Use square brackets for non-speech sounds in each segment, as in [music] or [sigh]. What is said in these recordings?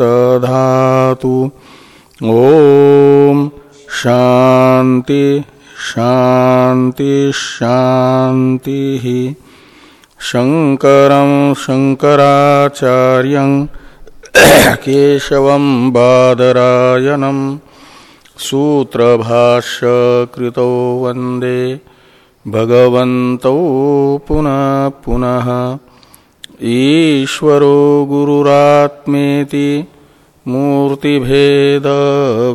दधातु ओम शांति शांति शांति शंकर शंकराचार्य केशव बादरायनम सूत्र भाष्य कृतो वंदे भगवन्तौ पुनः पुनः। ईश्वरो गुरुरात्मेति मूर्तिभेद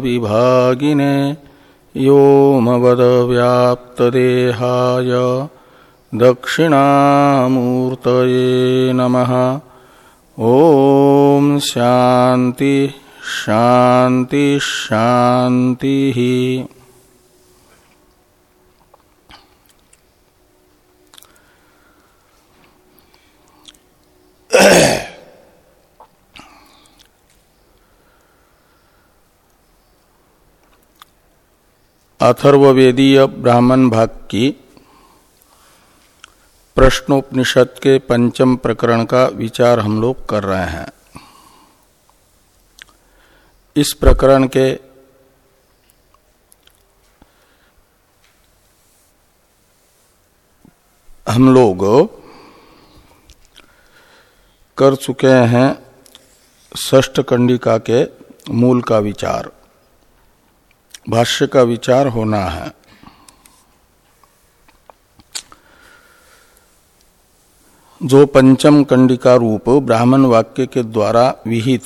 विभागिने व्याप्तदेहाय दक्षिणामूर्तये नमः। ॐ शान्ति शान्ति शान्तिः। अथर्वेदीय ब्राह्मण भाग की प्रश्नोपनिषद के पंचम प्रकरण का विचार हम लोग कर रहे हैं। इस प्रकरण के हम लोग कर चुके हैं ष्ट कंडिका के मूल का विचार। भाष्य का विचार होना है। जो पंचम कंडिका रूप ब्राह्मण वाक्य के द्वारा विहित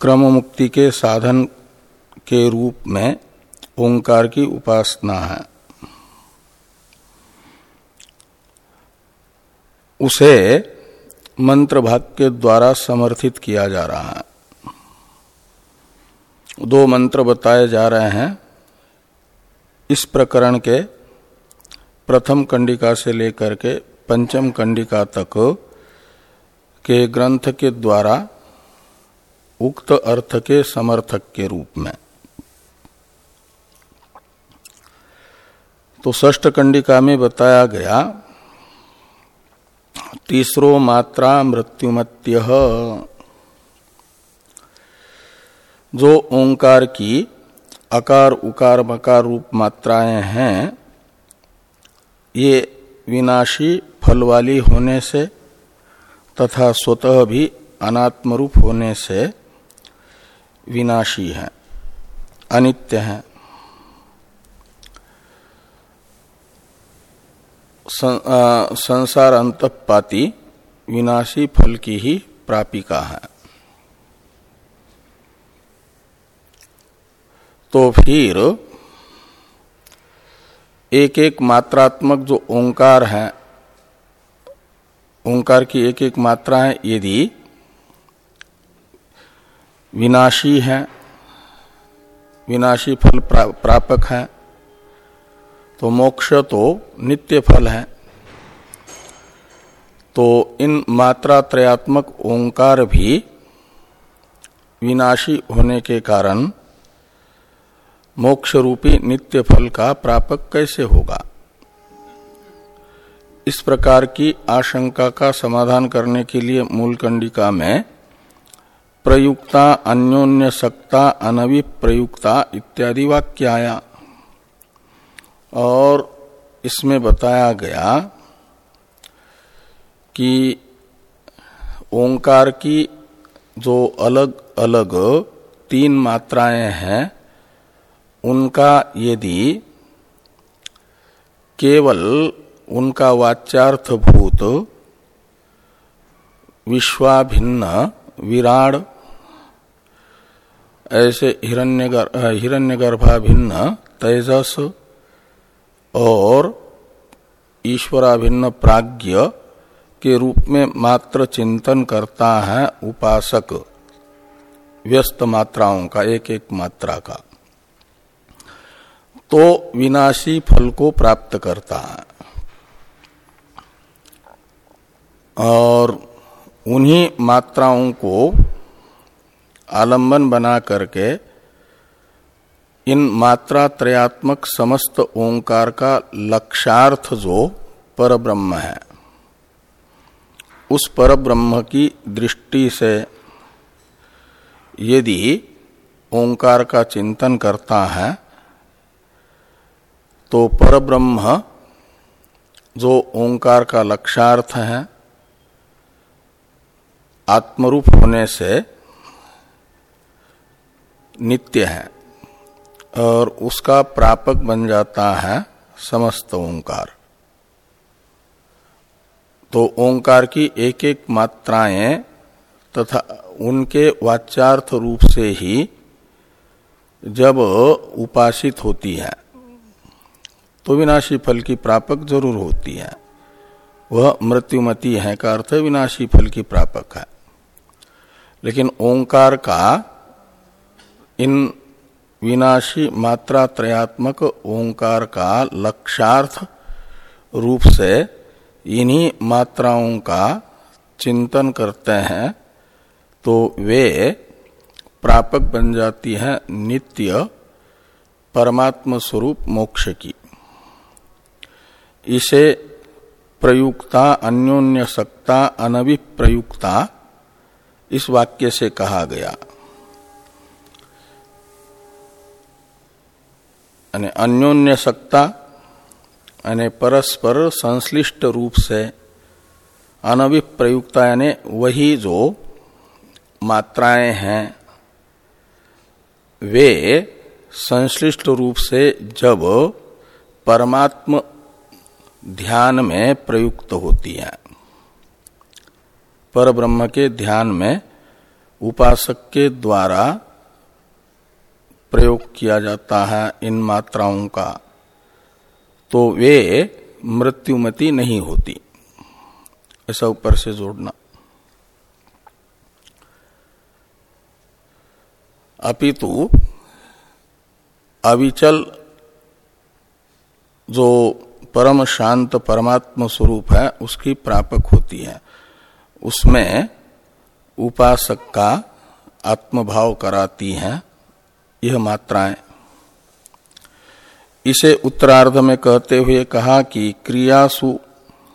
क्रम मुक्ति के साधन के रूप में ओंकार की उपासना है। उसे मंत्र भाग के द्वारा समर्थित किया जा रहा है। दो मंत्र बताए जा रहे हैं। इस प्रकरण के प्रथम कंडिका से लेकर के पंचम कंडिका तक के ग्रंथ के द्वारा उक्त अर्थ के समर्थक के रूप में। तो ष्ट कंडिका में बताया गया, तीसरो मात्रा मृत्युमत्य। जो ओंकार की अकार, उकार, मकार रूप मात्राएँ हैं, ये विनाशी फल वाली होने से तथा स्वतः भी अनात्म रूप होने से विनाशी है, अनित्य है। संसार अंतपाती विनाशी फल की ही प्रापिका है। तो फिर एक एक मात्रात्मक जो ओंकार है, ओंकार की एक एक मात्रा है यदि विनाशी है, विनाशी फल प्रापक है तो मोक्ष तो नित्य फल है। तो इन मात्रा त्रयात्मक ओंकार भी विनाशी होने के कारण मोक्ष रूपी नित्य फल का प्रापक कैसे होगा? इस प्रकार की आशंका का समाधान करने के लिए मूल कंडिका में प्रयुक्ता अन्योन्य सक्ता अनविप्रयुक्ता इत्यादि वाक्य आया और इसमें बताया गया कि ओंकार की जो अलग अलग तीन मात्राएँ हैं उनका यदि केवल उनका वाच्यार्थ भूत विश्वाभिन्न विराड, ऐसे हिरण्यगर हिरण्यगर्भाभिन्न तेजस और ईश्वराभिन्न प्राज्ञ के रूप में मात्र चिंतन करता है उपासक, व्यस्त मात्राओं का एक एक मात्रा का। तो विनाशी फल को प्राप्त करता है। और उन्हीं मात्राओं को आलंबन बना करके इन मात्रा त्रयात्मक समस्त ओंकार का लक्षार्थ जो पर ब्रह्म है, उस पर ब्रह्म की दृष्टि से यदि ओंकार का चिंतन करता है तो परब्रह्म, जो ओंकार का लक्षार्थ है, आत्मरूप होने से नित्य है, और उसका प्रापक बन जाता है समस्त ओंकार। तो ओंकार की एक एक मात्राएँ तथा उनके वाच्यार्थ रूप से ही जब उपासित होती है। तो विनाशी फल की प्रापक ज़रूर होती है। वह मृत्युमती है का अर्थ विनाशी फल की प्रापक है। लेकिन ओंकार का इन विनाशी मात्रा त्रयात्मक ओंकार का लक्षार्थ रूप से इन्हीं मात्राओं का चिंतन करते हैं तो वे प्रापक बन जाती है नित्य परमात्म स्वरूप मोक्ष की। इसे प्रयुक्ता अन्योन्य सक्ता अनभिप्रयुक्ता इस वाक्य से कहा गया। अन्योन्य सक्ता यानी परस्पर संश्लिष्ट रूप से अनभिप्रयुक्ता, यानी वही जो मात्राएँ हैं, वे संश्लिष्ट रूप से जब परमात्म ध्यान में प्रयुक्त होती है। पर ब्रह्म के ध्यान में उपासक के द्वारा प्रयोग किया जाता है इन मात्राओं का। तो वे मृत्युमती नहीं होती। ऐसा ऊपर से जोड़ना। अपितु अविचल जो परम शांत परमात्म स्वरूप है, उसकी प्रापक होती है। उसमें उपासक का आत्मभाव कराती हैं, यह मात्राएँ। इसे उत्तरार्ध में कहते हुए कहा कि क्रियासु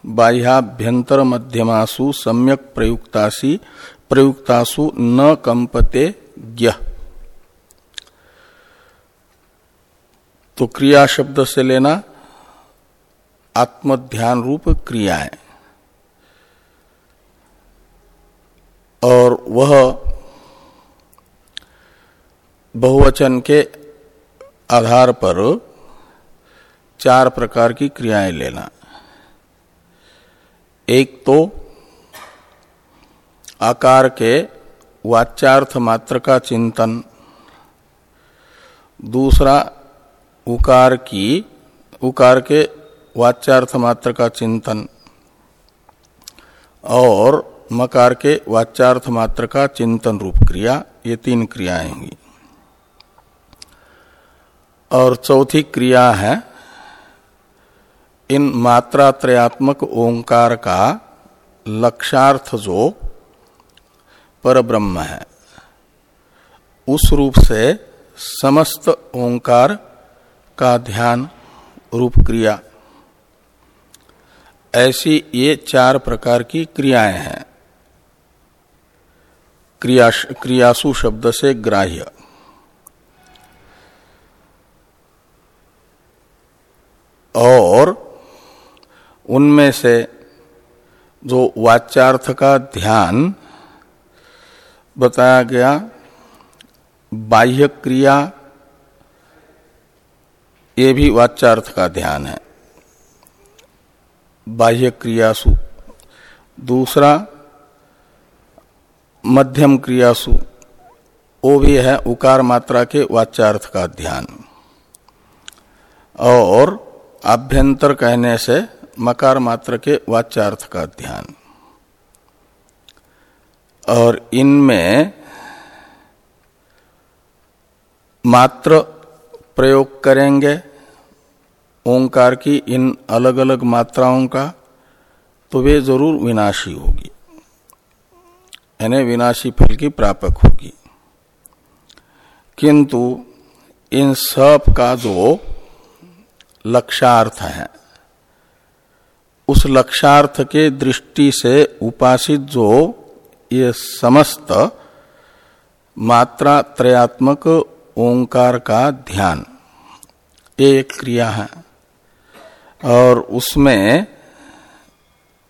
बाह्याभ्यंतर मध्यमासु सम्यक प्रयुक्तासी, प्रयुक्तासु न कंपते ज्ञ तो क्रिया शब्द से लेना आत्मध्यान रूप क्रियाएँ। और वह बहुवचन के आधार पर चार प्रकार की क्रियाएँ लेना। एक तो आकार के वाच्यार्थ मात्र का चिंतन। दूसरा उकार की, उकार के वाच्यार्थ मात्र का चिंतन। और मकार के वाच्यार्थ मात्र का चिंतन रूप क्रिया, ये तीन क्रियाएँ होंगी। और चौथी क्रिया है, इन मात्रात्रयात्मक ओंकार का लक्षार्थ जो पर ब्रह्म है, उस रूप से समस्त ओंकार का ध्यान रूप क्रिया ऐसी ये चार प्रकार की क्रियाएँ हैं। क्रिया, क्रियासु शब्द से ग्राह्य। और उनमें से जो वाचार्थ का ध्यान बताया गया, बाह्य क्रिया, ये भी वाच्यार्थ का ध्यान है। बाह्य क्रियासु। दूसरा, मध्यम क्रियासु। वो भी है उकार मात्रा के वाच्यार्थ का ध्यान। और आभ्यंतर कहने से मकार मात्र के वाच्यार्थ का ध्यान। और इनमें मात्र प्रयोग करेंगे। ओंकार की इन अलग अलग मात्राओं का तो वे ज़रूर विनाशी होगी। यानी विनाशी फल की प्रापक होगी। किंतु इन सब का जो लक्षार्थ है, उस लक्षार्थ के दृष्टि से उपासित जो ये समस्त मात्रा त्रयात्मक ओंकार का ध्यान एक क्रिया है। और उसमें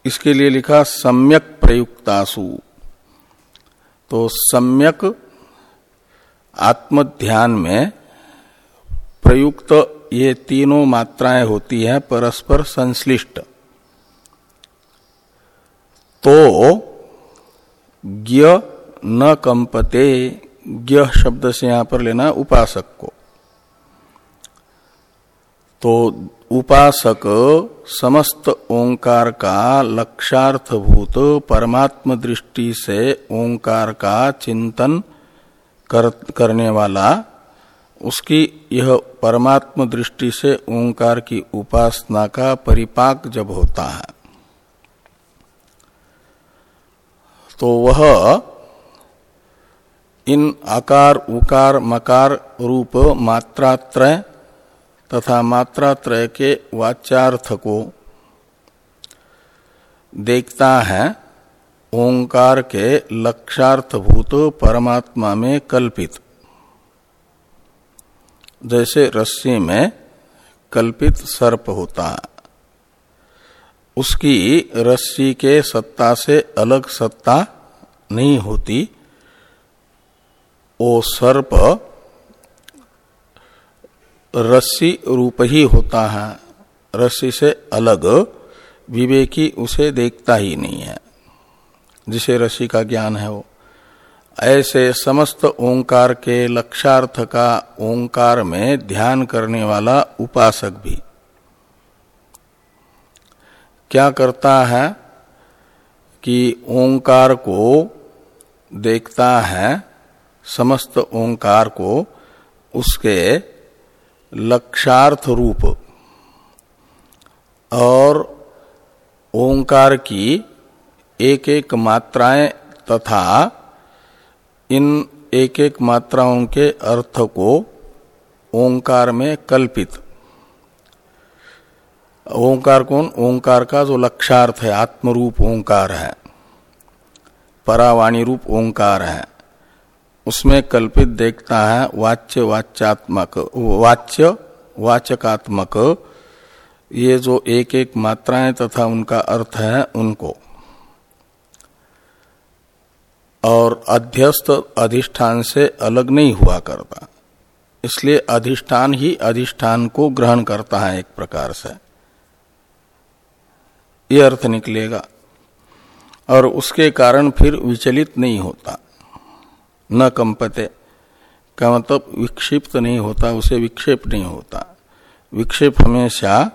इसके लिए लिखा सम्यक प्रयुक्तासु। तो सम्यक आत्मध्यान में प्रयुक्त ये तीनों मात्राएँ होती है, परस्पर संश्लिष्ट। तो ज्ञ न कंपते ज्ञ शब्द से यहाँ पर लेना उपासक को। तो उपासक समस्त ओंकार का लक्षार्थभूत परमात्म दृष्टि से ओंकार का चिंतन कर, करने वाला उसकी यह परमात्म दृष्टि से ओंकार की उपासना का परिपाक जब होता है तो वह इन आकार उकार मकार रूप मात्रात्रय तथा मात्रात्रय के वाच्यार्थ को देखता है, ओंकार के लक्षार्थभूत परमात्मा में कल्पित। जैसे रस्सी में कल्पित सर्प होता है, उसकी रस्सी के सत्ता से अलग सत्ता नहीं होती। वो सर्प रस्सी रूप ही होता है। रस्सी से अलग विवेकी उसे देखता ही नहीं है। जिसे रस्सी का ज्ञान है वो। ऐसे समस्त ओंकार के लक्षार्थ का ओंकार में ध्यान करने वाला उपासक भी। क्या करता है कि ओंकार को देखता है, समस्त ओंकार को उसके लक्षार्थ रूप और ओंकार की एक एक मात्राएँ तथा इन एक एक मात्राओं के अर्थ को ओंकार में कल्पित। ओंकार कौन? ओंकार का जो लक्षार्थ है, आत्मरूप ओंकार है, परावाणी रूप ओंकार है। उसमें कल्पित देखता है वाच्य वाच्यात्मक, वाच्य वाचकात्मक। ये जो एक एक मात्राएँ तथा उनका अर्थ है उनको। और अध्यस्त अधिष्ठान से अलग नहीं हुआ करता। इसलिए अधिष्ठान ही अधिष्ठान को ग्रहण करता है एक प्रकार से। ये अर्थ निकलेगा। और उसके कारण फिर विचलित नहीं होता। न कंपते। का मतलब विक्षिप्त नहीं होता, उसे विक्षेप नहीं होता। विक्षेप हमेशा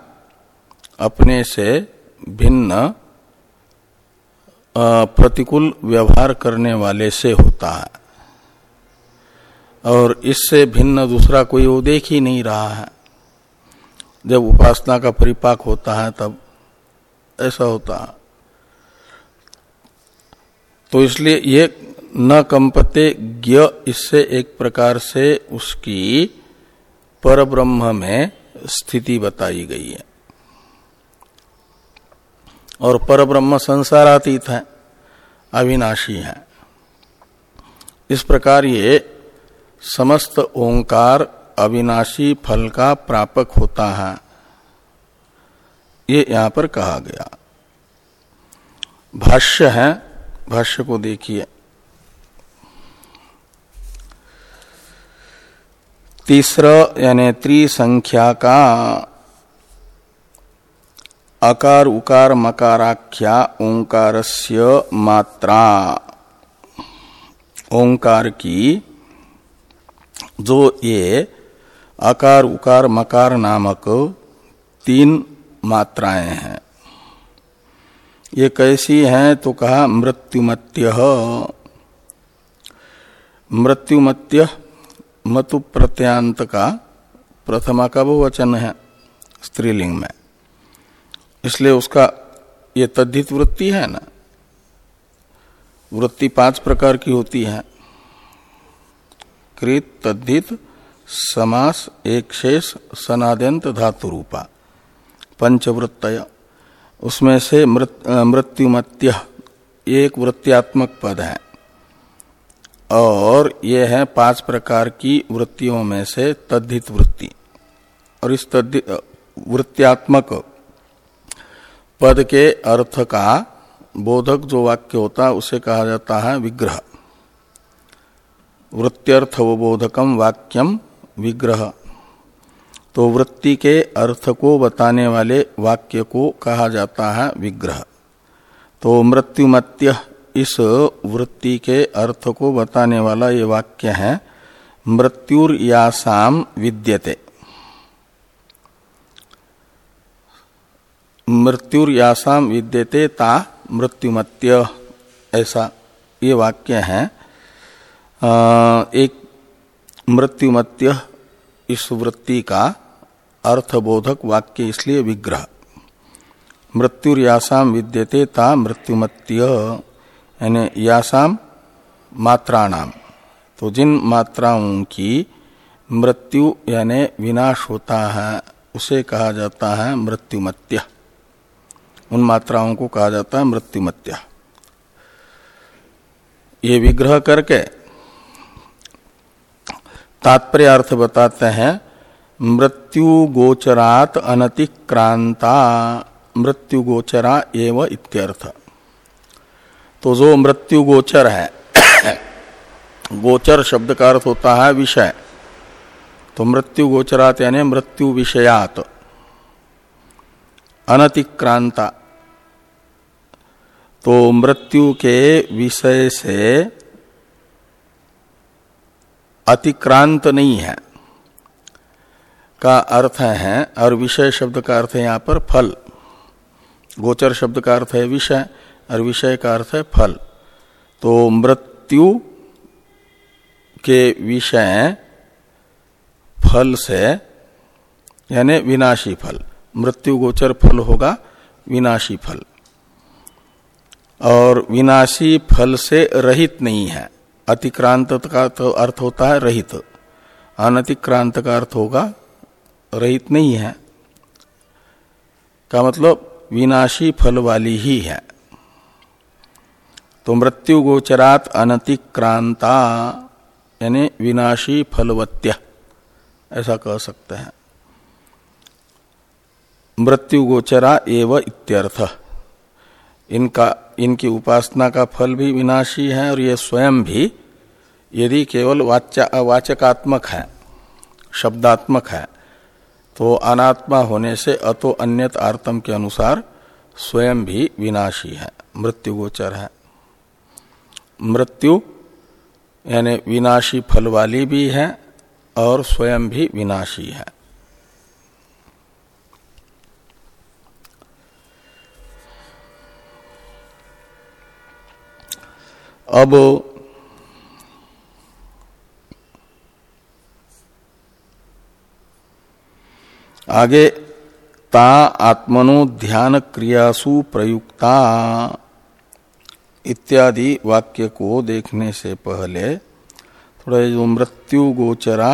अपने से भिन्न प्रतिकूल व्यवहार करने वाले से होता है। और इससे भिन्न दूसरा कोई वो देख ही नहीं रहा है। जब उपासना का परिपाक होता है, तब ऐसा होता है। तो इसलिए ये न कंपते ज्ञ इससे एक प्रकार से उसकी पर ब्रह्म में स्थिति बताई गई है। और पर ब्रह्म संसारातीत है, अविनाशी है। इस प्रकार ये समस्त ओंकार अविनाशी फल का प्रापक होता है। ये यहाँ पर कहा गया। भाष्य है, भाष्य को देखिए। तीसरा, यानी त्रिसंख्या का अकार, उकार, मकाराख्या, ओंकारस्य मात्रा। ओंकार की जो ये अकार, उकार, मकार नामक तीन मात्राएँ हैं। ये कैसी हैं तो कहा मृत्युमत्य। मृत्युमत्य मतु प्रत्यांत का प्रथमा का बहुवचन है स्त्रीलिंग में। इसलिए उसका ये तद्धित वृत्ति है ना? वृत्ति पाँच प्रकार की होती है। कृत तद्धित समास एक शेष सनाद्यंत धातु रूपा पंचवृत्तय। उसमें से मृत, मृत्युमत्य। एक वृत्त्यात्मक पद है। और ये है पाँच प्रकार की वृत्तियों में से तद्धित वृत्ति। और इस वृत्त्यात्मक पद के अर्थ का बोधक जो वाक्य होता है, उसे कहा जाता है विग्रह। वृत्त्यर्थवबोधकम वाक्यम विग्रह। तो वृत्ति के अर्थ को बताने वाले वाक्य को कहा जाता है विग्रह। तो मृत्युमत्य इस वृत्ति के अर्थ को बताने वाला ये वाक्य है मृत्युर्यासाम विद्यते। मृत्युर्यासाम विद्यते ता मृत्युमत्य, ऐसा ये वाक्य है। एक मृत्युमत्य इस वृत्ति का अर्थबोधक वाक्य इसलिए विग्रह। मृत्युर्यासाम विद्यते ता मृत्युमत्य। यानी यासाम मात्राणाम। तो जिन मात्राओं की मृत्यु यानी विनाश होता है, उसे कहा जाता है मृत्युमत्य। उन मात्राओं को कहा जाता है मृत्युमत्या। ये विग्रह करके तात्पर्य अर्थ बताते हैं, मृत्यु गोचरात अनतिक्रांता, मृत्यु गोचरा एवं इत्यर्थ। तो जो मृत्यु गोचर है, [coughs] गोचर शब्द का अर्थ होता है विषय। तो मृत्यु गोचरात यानी मृत्यु विषयात। अनतिक्रांता। तो मृत्यु के विषय से अतिक्रांत नहीं है। का अर्थ है, और विषय शब्द का अर्थ है यहाँ पर फल। गोचर शब्द का अर्थ है विषय। और विषय का अर्थ है फल। तो मृत्यु के विषय फल से, यानी विनाशी फल। मृत्यु गोचर फल होगा, विनाशी फल। और विनाशी फल से रहित नहीं है। अतिक्रांत का तो अर्थ होता है रहित। अनतिक्रांत का अर्थ होगा, रहित नहीं है। का मतलब विनाशी फल वाली ही है। तो मृत्यु गोचरात अनतिक्रांता, यानी विनाशी फलवत्या। ऐसा कह सकते हैं। मृत्यु गोचरा एव इत्यर्थ। इनका, इनकी उपासना का फल भी विनाशी है और ये स्वयं भी, यदि केवल वाचा वाचकात्मक है, शब्दात्मक है तो अनात्मा होने से अतो अन्यत आर्तम के अनुसार स्वयं भी विनाशी है, मृत्यु गोचर है। मृत्यु, यानी विनाशी फल वाली भी है और स्वयं भी विनाशी है। अब आगे ता आत्मनो ध्यान क्रियासु प्रयुक्ता इत्यादि वाक्य को देखने से पहले थोड़ा जो मृत्यु गोचरा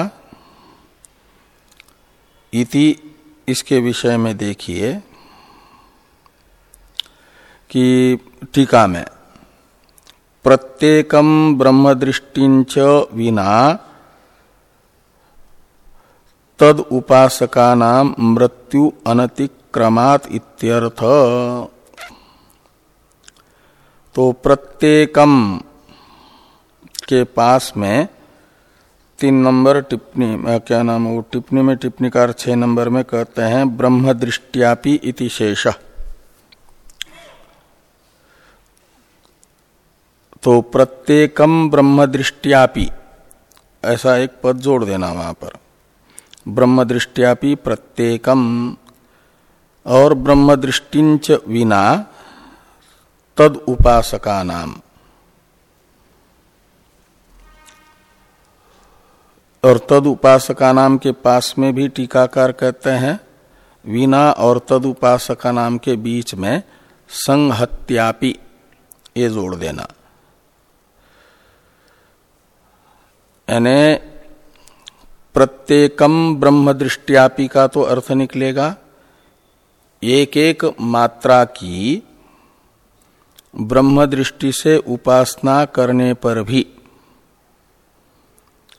इति इसके विषय में देखिए कि टीका में प्रत्येकम ब्रह्म दृष्टिंच विना तद उपासका नाम मृत्यु अनतिक्रमात इत्यर्थ। तो प्रत्येकम के पास में तीन नंबर टिप्पणी क्या नाम वो, टिप्पणी में टिप्पणीकार छह नंबर में कहते हैं ब्रह्म दृष्टियापि इति शेष। तो प्रत्येकम ब्रह्म दृष्टियापि ऐसा एक पद जोड़ देना वहाँ पर। ब्रह्म दृष्टियापि प्रत्येकम, और ब्रह्म दृष्टिंच विना तद उपासका नाम और तद उपासका नाम के पास में भी टीकाकार कहते हैं विना और तद उपासका नाम के बीच में संहत्यापि, ये जोड़ देना। यानी प्रत्येकम ब्रह्म दृष्टियापी का तो अर्थ निकलेगा एक एक मात्रा की ब्रह्म दृष्टि से उपासना करने पर भी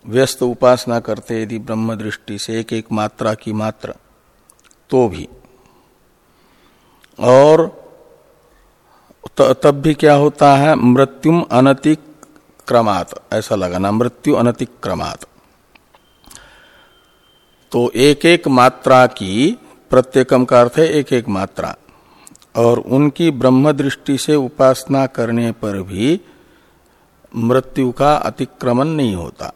व्यस्त उपासना करते यदि ब्रह्म दृष्टि से एक एक मात्रा की मात्रा तो भी। और तब भी क्या होता है? मृत्युम अनतिक क्रमात, ऐसा लगाना, मृत्यु अनतिक क्रमात। तो एक एक मात्रा की प्रत्येकम का अर्थ है एक एक मात्रा। और उनकी ब्रह्म दृष्टि से उपासना करने पर भी मृत्यु का अतिक्रमण नहीं होता।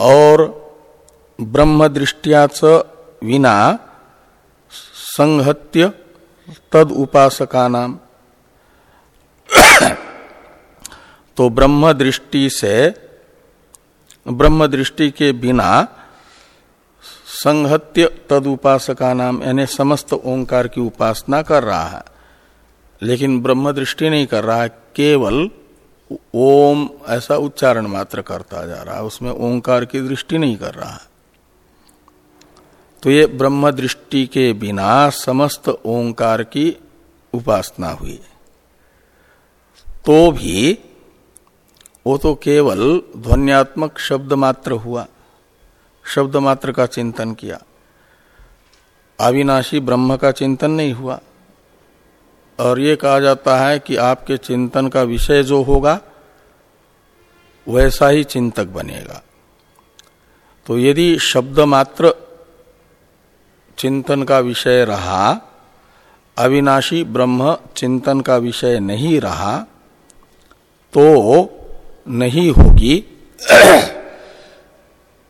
और ब्रह्म दृष्टियाच विना संहत्य तद उपासका नाम तो ब्रह्म दृष्टि से ब्रह्म दृष्टि के बिना संहत्य तद उपासका नाम यानी समस्त ओंकार की उपासना कर रहा है। लेकिन ब्रह्म दृष्टि नहीं कर रहा है, केवल ओम ऐसा उच्चारण मात्र करता जा रहा है, उसमें ओंकार की दृष्टि नहीं कर रहा है। तो ये ब्रह्म दृष्टि के बिना समस्त ओंकार की उपासना हुई। तो भी वो तो केवल ध्वनियात्मक शब्द मात्र हुआ। शब्द मात्र का चिंतन किया। अविनाशी ब्रह्म का चिंतन नहीं हुआ। और ये कहा जाता है कि आपके चिंतन का विषय जो होगा, वैसा ही चिंतक बनेगा। तो यदि शब्द मात्र चिंतन का विषय रहा, अविनाशी ब्रह्म चिंतन का विषय नहीं रहा तो नहीं होगी।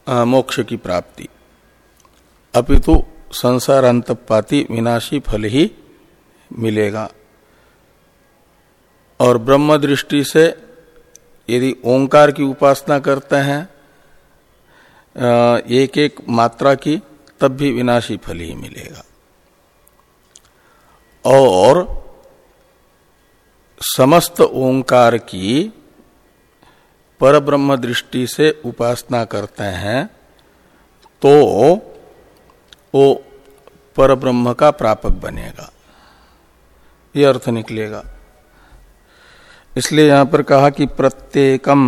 मोक्ष की प्राप्ति। अपितु संसार अंतपाती विनाशी फल ही मिलेगा। और ब्रह्म दृष्टि से यदि ओंकार की उपासना करते हैं एक एक मात्रा की, तब भी विनाशी फल ही मिलेगा। और समस्त ओंकार की पर ब्रह्म दृष्टि से उपासना करते हैं तो वो पर ब्रह्म का प्रापक बनेगा। ये अर्थ निकलेगा। इसलिए यहाँ पर कहा कि प्रत्येकम,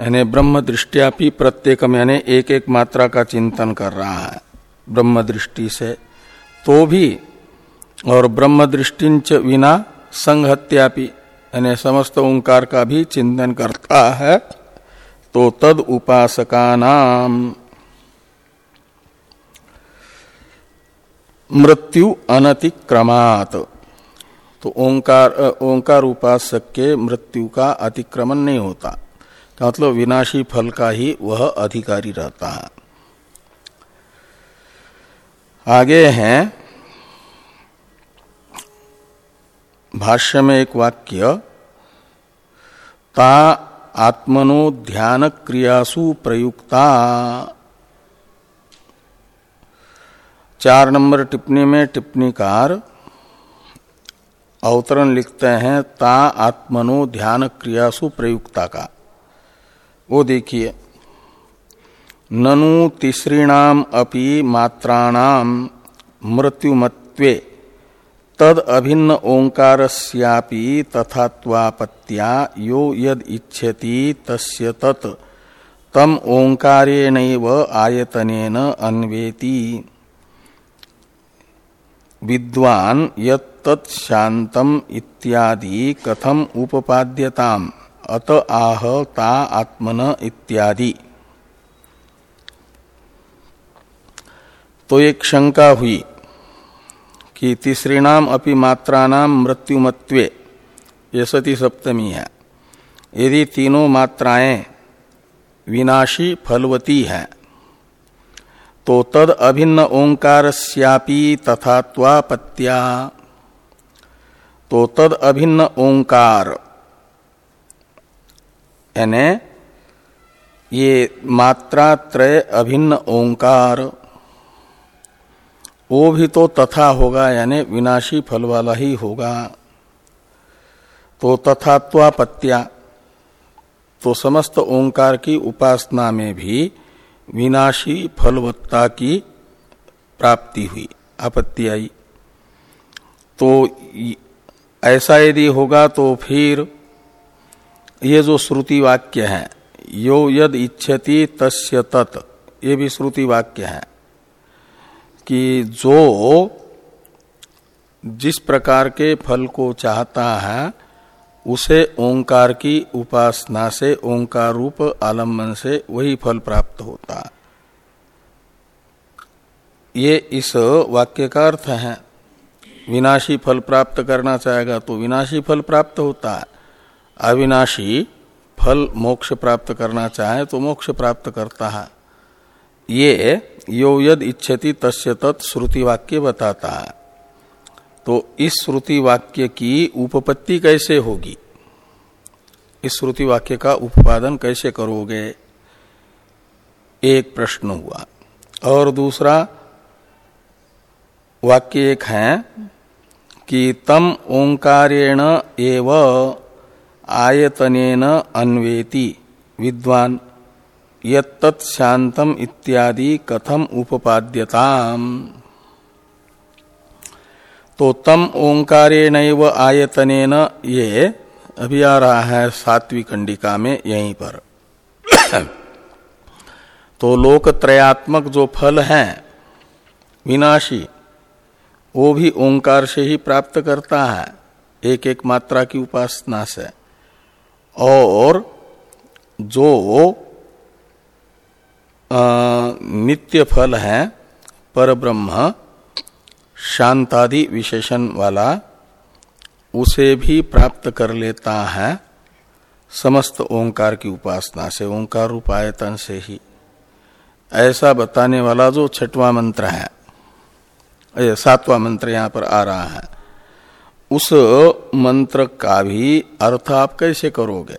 यानी ब्रह्म दृष्टियापि प्रत्येकम, यानी एक एक मात्रा का चिंतन कर रहा है ब्रह्म दृष्टि से। तो भी, और ब्रह्म दृष्टिंच विना संहत्यापि यानी समस्त ओंकार का भी चिंतन करता है तो तद उपासका नाम मृत्यु अनतिक्रमात। तो ओंकार ओंकार उपासक के मृत्यु का अतिक्रमण नहीं होता। मतलब विनाशी फल का ही वह अधिकारी रहता है। आगे हैं भाष्य में एक वाक्य, ता आत्मनो ध्यान क्रियासु प्रयुक्ता। चार नंबर टिप्पणी में टिप्पणीकार अवतरण लिखते हैं, ता आत्मनो ध्यान क्रियासु प्रयुक्ता का। वो देखिए, ननु तीसरीणाम अपि मात्राणाम मृत्युमत्वे तद अभिन्न ओंकारस्यापि तथात्वापत्या यो यद इच्छति तस्य तत्। तम ओंकारेण आयतनेन अन्वेति। विद्वान यत्तत् शांतम इत्यादि कथम उपपाद्यताम। अत आह ता आत्मन इत्यादि। तो एक शंका हुई। कि तीसरी नाम अपनी मात्रा नाम मृत्युमत्वे ये सती सप्तमी है। यदि तीनों मात्राएँ विनाशी फलवती हैं तो तद अभिन्न ओंकार तथात्वापत्या तो तद अभिन्न ओंकार, यानी ये मात्रा त्रय अभिन्न ओंकार। वो भी तो तथा होगा, यानी विनाशी फल वाला ही होगा। तो तथात्वापत्या तो समस्त ओंकार की उपासना में भी विनाशी फलवत्ता की प्राप्ति हुई, आपत्ति आई। तो ऐसा यदि होगा तो फिर ये जो श्रुति वाक्य है, यो यद इच्छति तस्य तत्, ये भी श्रुति वाक्य है। कि जो जिस प्रकार के फल को चाहता है, उसे ओंकार की उपासना से, ओंकार रूप आलंबन से वही फल प्राप्त होता। है ये इस वाक्य का अर्थ है। विनाशी फल प्राप्त करना चाहेगा तो विनाशी फल प्राप्त होता है। अविनाशी फल मोक्ष प्राप्त करना चाहे तो मोक्ष प्राप्त करता है। ये यो यद इच्छति तस्य तत् श्रुति वाक्य बताता। है तो इस श्रुति वाक्य की उपपत्ति कैसे होगी? इस श्रुति वाक्य का उपादन कैसे करोगे? एक प्रश्न हुआ। और दूसरा वाक्य एक है कि तम ओंकारेण एव आयतनेन अन्वेति। विद्वान यत्तत्शांतम इत्यादि कथम उपपाद्यताम। तो तम ओंकारेण आयतनेन ये अभी आ रहा है सातवीं कंडिका में यहीं पर। [coughs] तो लोकत्रयात्मक जो फल है, विनाशी, वो भी ओंकार से ही प्राप्त करता है एक एक मात्रा की उपासना से। और जो नित्य फल है पर ब्रह्म शांतादि विशेषण वाला, उसे भी प्राप्त कर लेता है, समस्त ओंकार की उपासना से, ओंकार उपायतन से ही। ऐसा बताने वाला जो छठवां मंत्र है सातवां मंत्र यहाँ पर आ रहा है, उस मंत्र का भी अर्थ आप कैसे करोगे?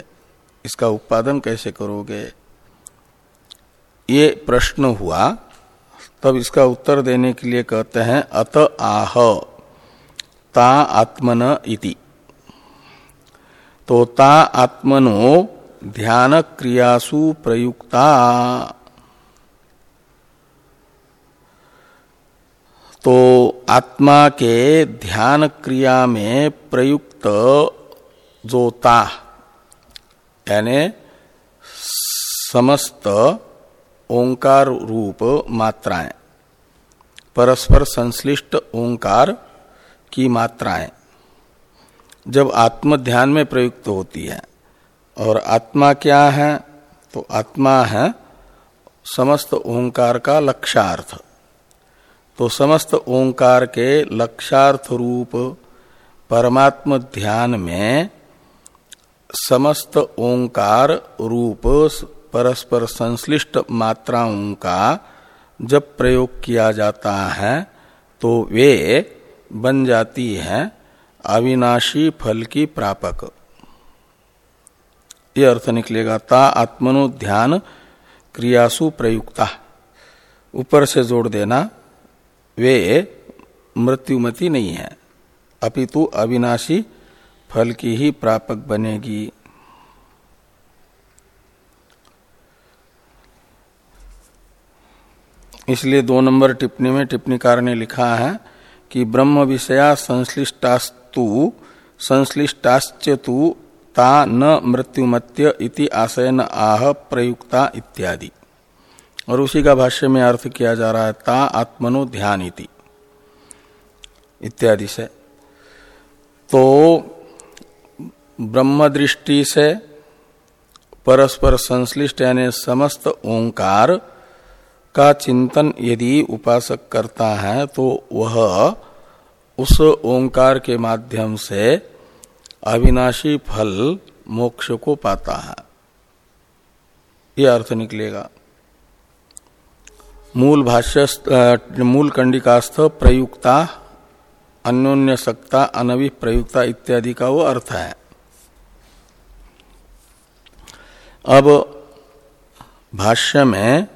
इसका उत्पादन कैसे करोगे? ये प्रश्न हुआ, तब इसका उत्तर देने के लिए कहते हैं, अत आह, ता आत्मन इति। तो ता आत्मनो ध्यान क्रियासु प्रयुक्ता। तो आत्मा के ध्यान क्रिया में प्रयुक्त जो ता, यानी समस्त ओंकार रूप मात्राएँ। परस्पर संश्लिष्ट ओंकार की मात्राएँ। जब आत्म ध्यान में प्रयुक्त होती है और आत्मा क्या है तो आत्मा है समस्त ओंकार का लक्षार्थ। तो समस्त ओंकार के लक्षार्थ रूप परमात्म ध्यान में समस्त ओंकार रूप परस्पर संश्लिष्ट मात्राओं का जब प्रयोग किया जाता है तो वे बन जाती है अविनाशी फल की प्रापक। ये अर्थ निकलेगा, ता आत्मनो ध्यान क्रियासु प्रयुक्ता। ऊपर से जोड़ देना, वे मृत्युमति नहीं है, अपितु अविनाशी फल की ही प्रापक बनेगी। इसलिए दो नंबर टिप्पणी में टिप्पणीकार ने लिखा है कि ब्रह्म विषया संश्लिष्टास्तु संश्लिष्टाश्च तु ता न मृत्युमत्य इति आशयन आह प्रयुक्ता इत्यादि। और उसी का भाष्य में अर्थ किया जा रहा है, ता आत्मनो ध्यान इति इत्यादि से। तो ब्रह्म दृष्टि से परस्पर संश्लिष्ट यानी समस्त ओंकार का चिंतन यदि उपासक करता है तो वह उस ओंकार के माध्यम से अविनाशी फल मोक्ष को पाता है। यह अर्थ निकलेगा। मूल भाष्य मूल कंडिकास्थ प्रयुक्ता अन्योन्य सक्ता अनवि प्रयुक्ता इत्यादि का वो अर्थ है। अब भाष्य में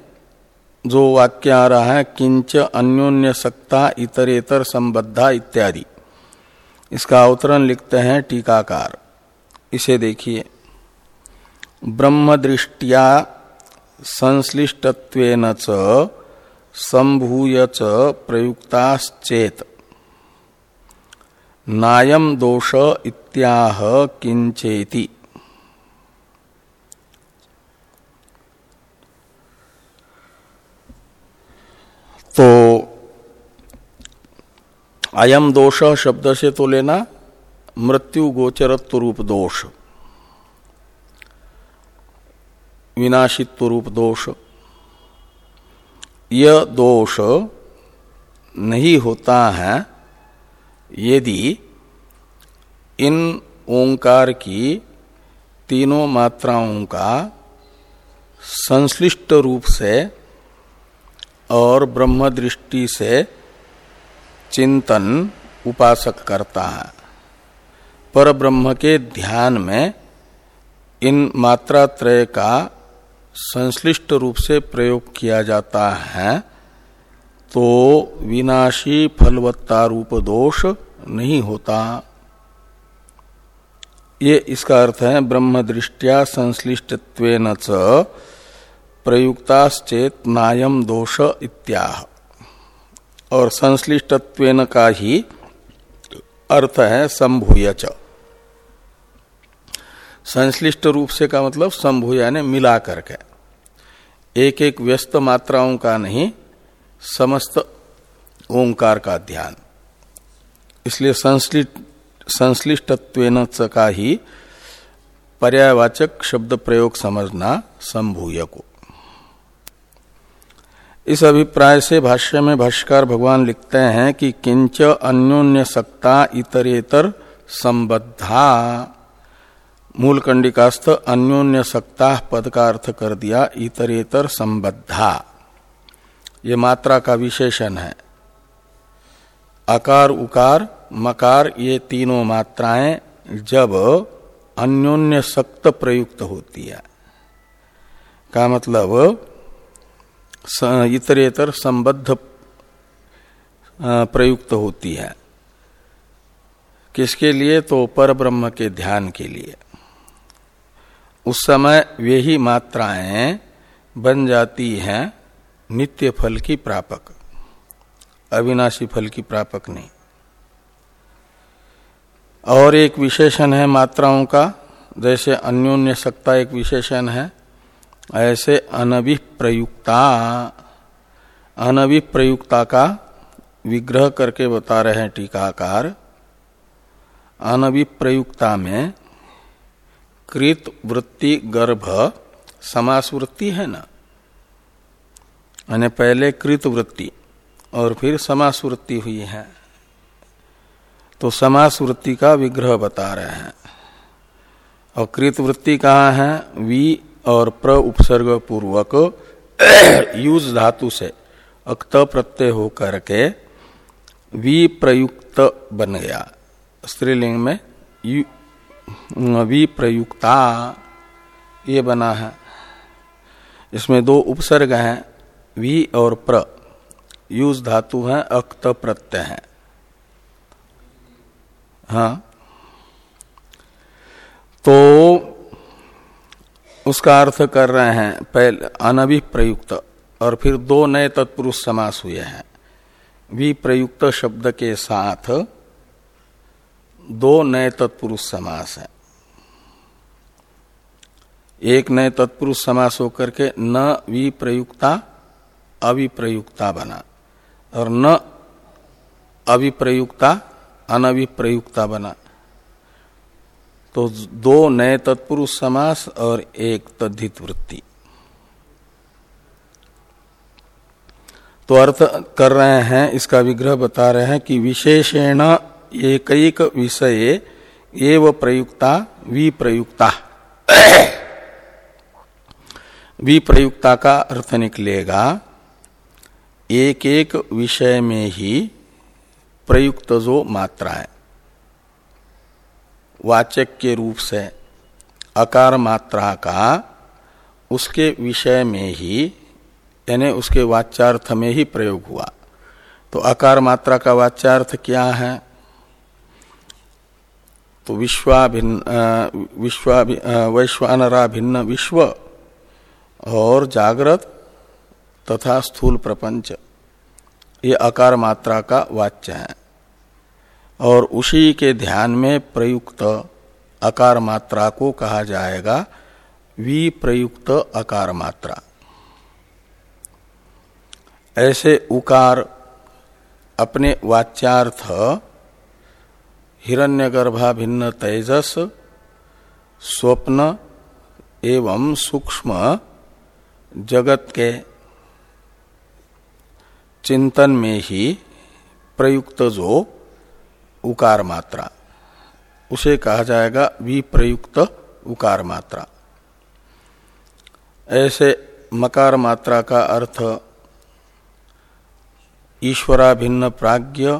जो वाक्य आ रहा है, किंच अन्योन्य सक्ता इतरेतर संबद्धा इत्यादि। इसका अवतरण लिखते हैं टीकाकार। इसे देखिए। ब्रह्म दृष्टिया संश्लिष्टत्वेन संभूय च प्रयुक्ताश्चेत। नायम दोष इत्याह किंचेति। तो अयम दोष शब्द से तो लेना मृत्यु गोचरत्व रूप दोष। विनाशित्व रूप दोष। यह दोष नहीं होता है यदि इन ओंकार की तीनों मात्राओं का संश्लिष्ट रूप से और ब्रह्म दृष्टि से चिंतन उपासक करता है। पर ब्रह्म के ध्यान में इन मात्रा त्रय का संश्लिष्ट रूप से प्रयोग किया जाता है तो विनाशी फलवत्ता रूप दोष नहीं होता। ये इसका अर्थ है ब्रह्म दृष्टिया संश्लिष्टत्व प्रयुक्ताश्चेत नायम दोष इत्याह। और संश्लिष्टत्व का ही अर्थ है संभूय संश्लिष्ट रूप से का मतलब संभूया ने मिला करके एक एक व्यस्त मात्राओं का नहीं, समस्त ओंकार का ध्यान। इसलिए संश्लिष्ट संश्लिष्टत्व का ही पर्यायवाचक शब्द प्रयोग समझना संभूय को। इस अभिप्राय से भाष्य में भाष्कर भगवान लिखते हैं कि किंच अन्योन्य सत्ता इतरेतर संबद्धा। मूल कंडिकास्थ अन्योन्य सत्ता पद का अर्थ कर दिया, इतरेतर संबद्धा। ये मात्रा का विशेषण है। अकार, उकार, मकार, ये तीनों मात्राएँ जब अन्योन्य सक्त प्रयुक्त होती है। का मतलब इतरेतर संबद्ध प्रयुक्त होती है। किसके लिए? तो पर ब्रह्म के ध्यान के लिए। उस समय वे ही मात्राएँ बन जाती हैं, नित्य फल की प्रापक। अविनाशी फल की प्रापक नहीं। और एक विशेषण है मात्राओं का, जैसे अन्योन्य सत्ता एक विशेषण है। ऐसे अनभिप्रयुक्ता अनभिप्रयुक्ता का विग्रह करके बता रहे हैं टीकाकार। अनभिप्रयुक्ता में कृत वृत्ति गर्भ समास वृत्ति है ना? यानी पहले कृत वृत्ति और फिर समास वृत्ति हुई है। तो समास वृत्ति का विग्रह बता रहे हैं। और कृत वृत्ति कहाँ है? वी और प्र उपसर्ग पूर्वक [clears throat] यूज़ धातु से अक्त प्रत्यय हो करके विप्रयुक्त बन गया। स्त्रीलिंग में विप्रयुक्ता, ये बना है। इसमें दो उपसर्ग हैं, वी और प्र। यूज़ धातु है, अक्त प्रत्यय है। हाँ। तो उसका अर्थ कर रहे हैं, पहले अनभि प्रयुक्त और फिर दो नए तत्पुरुष समास हुए हैं। विप्रयुक्त शब्द के साथ दो नए तत्पुरुष समास है। एक नए तत्पुरुष समास होकर के न विप्रयुक्ता अविप्रयुक्ता बना, और न अविप्रयुक्ता अनविप्रयुक्ता बना। तो दो नए तत्पुरुष समास और एक तद्धित वृत्ति। तो अर्थ कर रहे हैं, इसका विग्रह बता रहे हैं कि विशेषेण एक विषय एव प्रयुक्ता विप्रयुक्ता। विप्रयुक्ता का अर्थ निकलेगा, एक एक विषय में ही प्रयुक्त जो मात्रा है वाचक के रूप से अकार मात्रा का उसके विषय में ही, यानी उसके वाच्यार्थ में ही प्रयोग हुआ। तो अकार मात्रा का वाच्यार्थ क्या है? तो विश्वाभिन्न विश्वा वैश्वानरा भिन्न विश्व और जागृत तथा स्थूल प्रपंच, ये अकार मात्रा का वाच्य है। और उसी के ध्यान में प्रयुक्त अकार मात्रा को कहा जाएगा, विप्रयुक्त अकार मात्रा ऐसे उकार अपने वाच्यार्थ, हिरण्यगर्भा भिन्न तेजस, स्वप्न एवं सूक्ष्म जगत के चिंतन में ही प्रयुक्त जो उकार मात्रा। उसे कहा जाएगा विप्रयुक्त उकार मात्रा। ऐसे मकार मात्रा का अर्थ, ईश्वराभिन्न प्राज्ञ,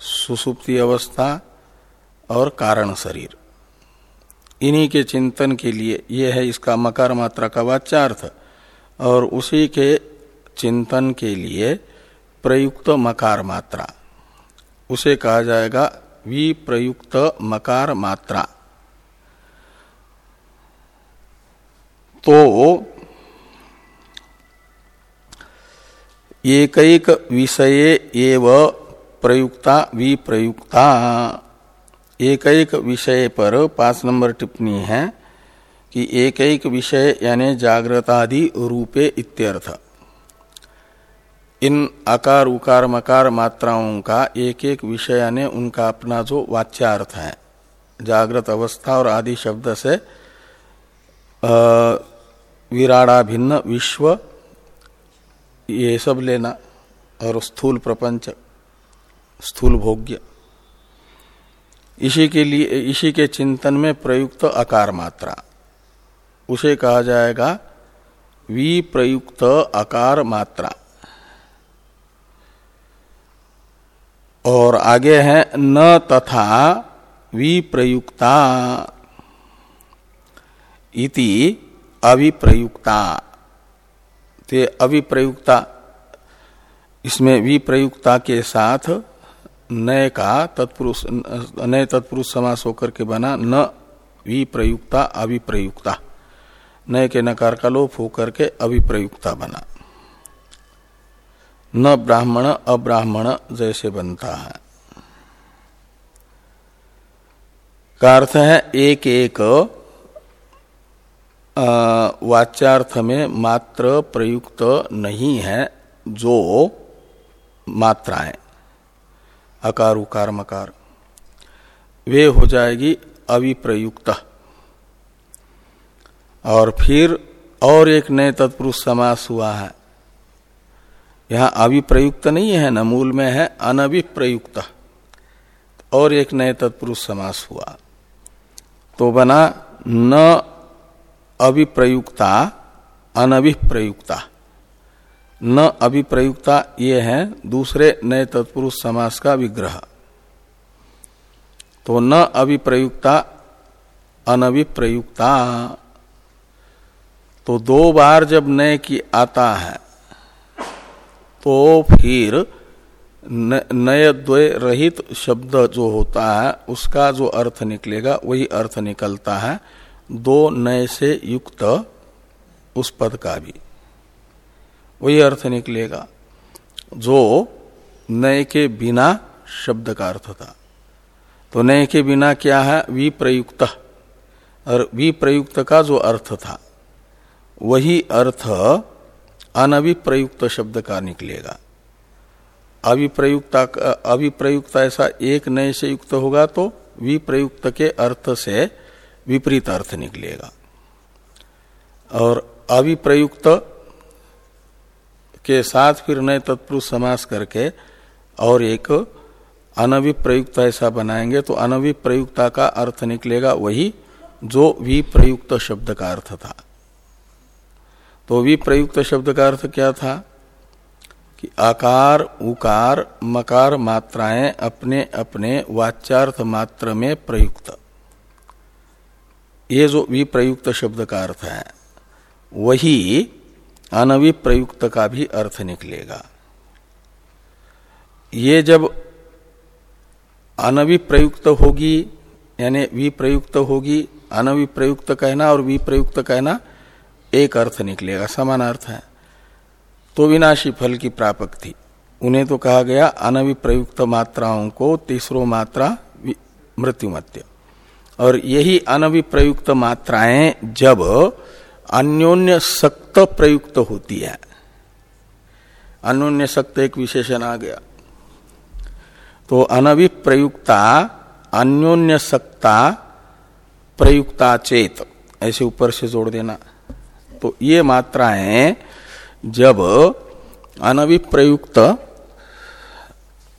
सुसुप्ति अवस्था और कारण शरीर। इन्हीं के चिंतन के लिए यह है इसका मकार मात्रा का वाच्यार्थ और उसी के चिंतन के लिए प्रयुक्त मकार मात्रा। उसे कहा जाएगा विप्रयुक्त मकार मात्रा। तो एक विषय एव प्रयुक्ता विप्रयुक्ता। एक एक विषय पर पाँच नंबर टिप्पणी है कि एक एक विषय यानी जागृतादि रूपे इत्यर्थ। इन आकार उकार मकार मात्राओं का एक एक विषय ने उनका अपना जो वाच्यार्थ है। जागृत अवस्था और आदि शब्द से विराड़ा भिन्न विश्व, ये सब लेना और स्थूल प्रपंच, स्थूल भोग्य। इसी के लिए, इसी के चिंतन में प्रयुक्त आकार मात्रा उसे कहा जाएगा विप्रयुक्त आकार मात्रा और आगे है न तथा विप्रयुक्ता इति अविप्रयुक्ता। ते अविप्रयुक्ता, इसमें विप्रयुक्ता के साथ नय का तत्पुरुष नए तत्पुरुष समास होकर के बना न विप्रयुक्ता, अविप्रयुक्ता। नए के नकार का लोप होकर के अभिप्रयुक्ता बना। न ब्राह्मण, अब्राह्मण जैसे बनता है। का अर्थ है एक एक वाच्यार्थ में मात्र प्रयुक्त नहीं है, जो मात्राएँ, अकार, उकार, मकार। वे हो जाएगी अविप्रयुक्त। और फिर और एक नए तत्पुरुष समास हुआ है। यहाँ अविप्रयुक्त नहीं है, न मूल में है, अनभिप्रयुक्त। और एक नए तत्पुरुष समास हुआ। तो बना न अभिप्रयुक्ता, अनभिप्रयुक्ता। न अभिप्रयुक्ता ये है दूसरे नए तत्पुरुष समास का विग्रह। तो न अभिप्रयुक्ता, अनभिप्रयुक्ता। तो दो बार जब नए की आता है तो फिर नय द्वय रहित शब्द जो होता है, उसका जो अर्थ निकलेगा, वही अर्थ निकलता है। दो नय से युक्त उस पद का भी। वही अर्थ निकलेगा, जो नय के बिना शब्द का अर्थ था। तो नय के बिना क्या है? विप्रयुक्त। और विप्रयुक्त का जो अर्थ था, वही अर्थ अनभिप्रयुक्त शब्द का निकलेगा। अभिप्रयुक्ता अभिप्रयुक्त ऐसा एक नए से युक्त होगा तो विप्रयुक्त के अर्थ से विपरीत अर्थ निकलेगा। और अभिप्रयुक्त के साथ फिर नए तत्पुरुष समास करके और एक अनभिप्रयुक्त ऐसा बनाएँगे तो अनभिप्रयुक्ता का अर्थ निकलेगा वही जो विप्रयुक्त शब्द का अर्थ था। तो भी प्रयुक्त शब्द का अर्थ क्या था? कि आकार, उकार, मकार मात्राएँ अपने अपने वाच्यार्थ मात्र में प्रयुक्त। ये जो विप्रयुक्त शब्द का अर्थ है, वही अनविप्रयुक्त का भी अर्थ निकलेगा। ये जब अनविप्रयुक्त होगी, यानी विप्रयुक्त होगी, अनविप्रयुक्त कहना और विप्रयुक्त कहना एक अर्थ निकलेगा, समान अर्थ है। तो विनाशी फल की प्रापक थी उन्हें तो कहा गया, अनविप्रयुक्त मात्राओं को तीसरो मात्रा मृत्युमत्य। और यही अनविप्रयुक्त मात्राएँ जब अन्योन्य सक्त प्रयुक्त होती है। अन्योन्य सक्त एक विशेषण आ गया। तो अनविप्रयुक्ता, अन्योन्य सक्ता प्रयुक्ता चेत। ऐसे ऊपर से जोड़ देना। तो ये मात्राएँ जब अनविप्रयुक्त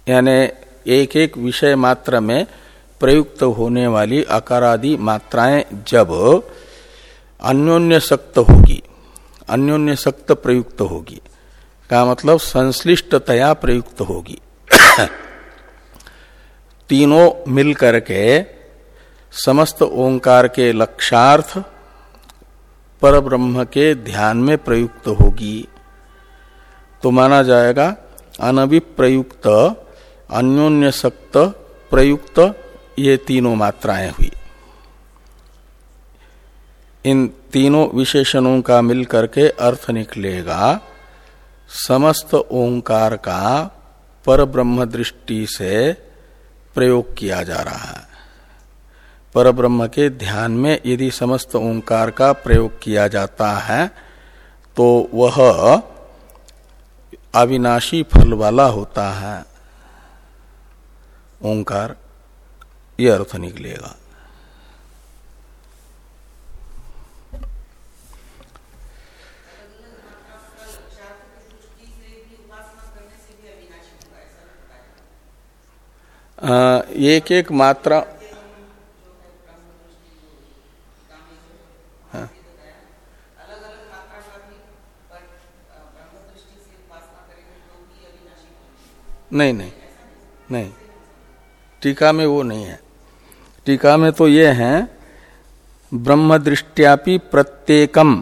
यानी एक एक विषय मात्र में प्रयुक्त होने वाली अकारादि मात्राएँ जब अन्योन्य सक्त होगी अन्योन्य सक्त प्रयुक्त होगी, का मतलब संश्लिष्टतया प्रयुक्त होगी। तीनों मिलकर के समस्त ओंकार के लक्षार्थ पर ब्रह्म के ध्यान में प्रयुक्त होगी। तो माना जाएगा, अनभिप्रयुक्त अन्योन्य सक्त प्रयुक्त, ये तीनों मात्राएँ हुई। इन तीनों विशेषणों का मिलकर के अर्थ निकलेगा, समस्त ओंकार का पर ब्रह्म दृष्टि से प्रयोग किया जा रहा है। पर ब्रह्म के ध्यान में यदि समस्त ओंकार का प्रयोग किया जाता है तो वह अविनाशी फल वाला होता है। ओंकार, ये अर्थ निकलेगा। एक एक मात्रा नहीं नहीं नहीं। टीका में वो नहीं है। टीका में तो ये है ब्रह्म दृष्टियापि प्रत्येकम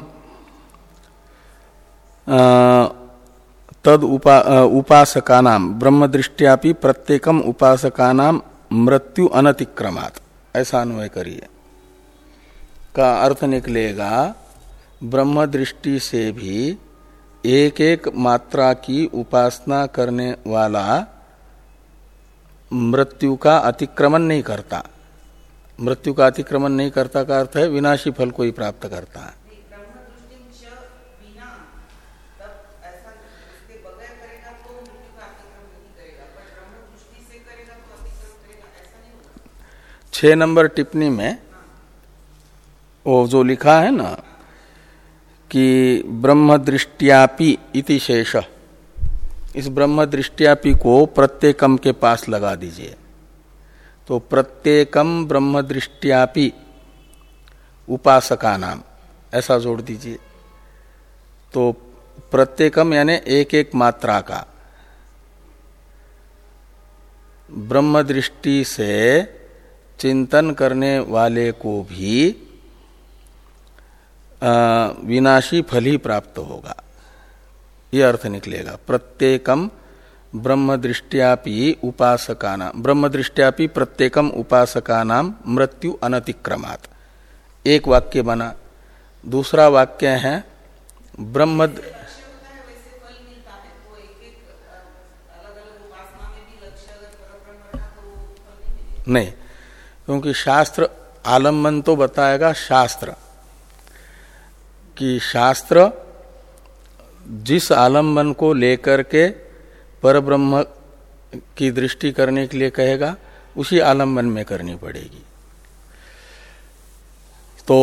तद उपा, उपासका नाम ब्रह्म दृष्टियापि प्रत्येकम उपासका नाम मृत्यु अनतिक्रमात। ऐसा अन्वय करिए। का अर्थ निकलेगा ब्रह्म दृष्टि से भी एक एक मात्रा की उपासना करने वाला मृत्यु का अतिक्रमण नहीं करता। मृत्यु का अतिक्रमण नहीं करता का अर्थ है विनाशी फल को ही प्राप्त करता। है छह नंबर टिप्पणी में वो जो लिखा है ना कि ब्रह्म दृष्टियापि इति शेष। इस ब्रह्म दृष्टियापि को प्रत्येकम के पास लगा दीजिए। तो प्रत्येकम ब्रह्म दृष्टियापि उपासका नाम ऐसा जोड़ दीजिए। तो प्रत्येकम यानी एक एक मात्रा का। ब्रह्म दृष्टि से चिंतन करने वाले को भी विनाशी फल ही प्राप्त होगा। ये अर्थ निकलेगा। प्रत्येकम ब्रह्म दृष्टियापि उपासका नाम ब्रह्म दृष्टियापि प्रत्येकम उपासका नाम मृत्यु अनतिक्रमात। एक वाक्य बना, दूसरा वाक्य है ब्रह्म नहीं, क्योंकि शास्त्र आलंबन तो बताएगा शास्त्र। कि शास्त्र जिस आलंबन को लेकर के पर ब्रह्म की दृष्टि करने के लिए कहेगा, उसी आलंबन में करनी पड़ेगी। तो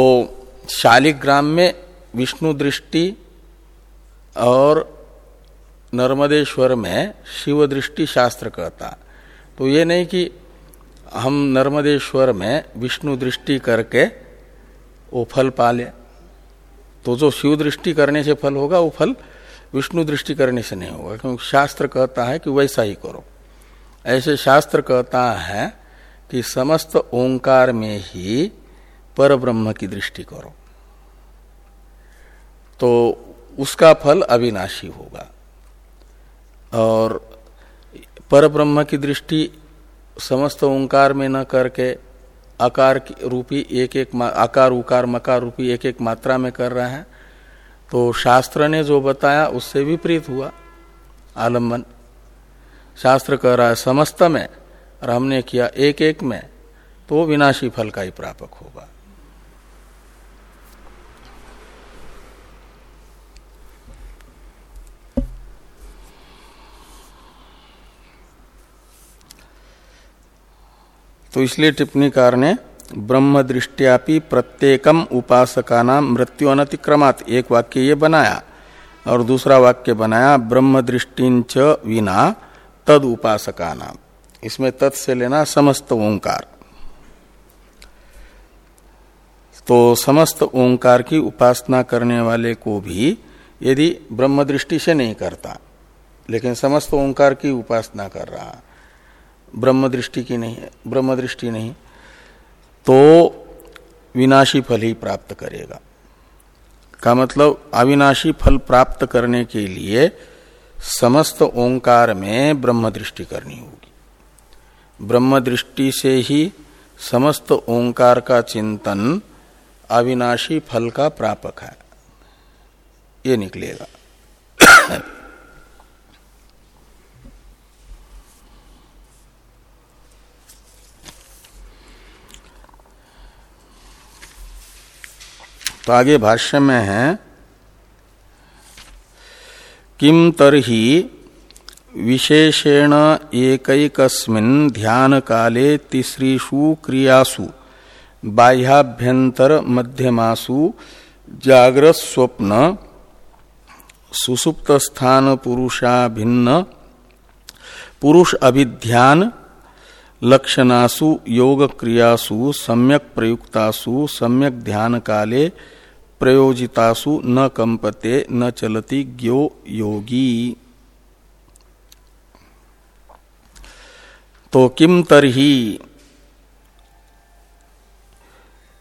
शालिग्राम में विष्णु दृष्टि और नर्मदेश्वर में शिव दृष्टि शास्त्र कहता। तो ये नहीं कि हम नर्मदेश्वर में विष्णु दृष्टि करके वो फल पाले तो जो शिव दृष्टि करने से फल होगा, वो फल विष्णु दृष्टि करने से नहीं होगा, क्योंकि शास्त्र कहता है कि वैसा ही करो। ऐसे शास्त्र कहता है कि समस्त ओंकार में ही पर ब्रह्म की दृष्टि करो। तो उसका फल अविनाशी होगा। और पर ब्रह्म की दृष्टि समस्त ओंकार में न करके आकार रूपी एक एक आकार, उकार, मकार रूपी एक एक मात्रा में कर रहा है। तो शास्त्र ने जो बताया, उससे विपरीत हुआ आलंबन। शास्त्र कह रहा है, समस्त में और हमने किया एक एक में तो विनाशी फल का ही प्रापक होगा। तो इसलिए टिप्पणीकार ने ब्रह्म दृष्टियापि प्रत्येकम उपासका नाम मृत्यु अनतिक्रमात। एक वाक्य ये बनाया और दूसरा वाक्य बनाया ब्रह्म दृष्टिंच विना तद उपासका नाम इसमें तत् से लेना समस्त ओंकार। तो समस्त ओंकार की उपासना करने वाले को भी यदि ब्रह्म दृष्टि से नहीं करता, लेकिन समस्त ओंकार की उपासना कर रहा ब्रह्म दृष्टि की नहीं है ब्रह्म दृष्टि नहीं तो विनाशी फल ही प्राप्त करेगा। का मतलब अविनाशी फल प्राप्त करने के लिए समस्त ओंकार में ब्रह्म दृष्टि करनी होगी। ब्रह्म दृष्टि से ही समस्त ओंकार का चिंतन अविनाशी फल का प्रापक है। ये निकलेगा। तो आगे भाष्य में है किम तरही विशेषेण एक ध्यान काले तीसरीषु क्रियासु बाह्याभ्यंतर मध्यमासु जागृत स्वप्न सुसुप्त स्थान पुरुषा भिन्न पुरुष अभिध्यान लक्षणासु योग क्रियासु सम्यक प्रयुक्तासु, सम्यक ध्यान काले प्रयोजितासु न कंपते न चलती ज्ञो योगी। तो किम तरही?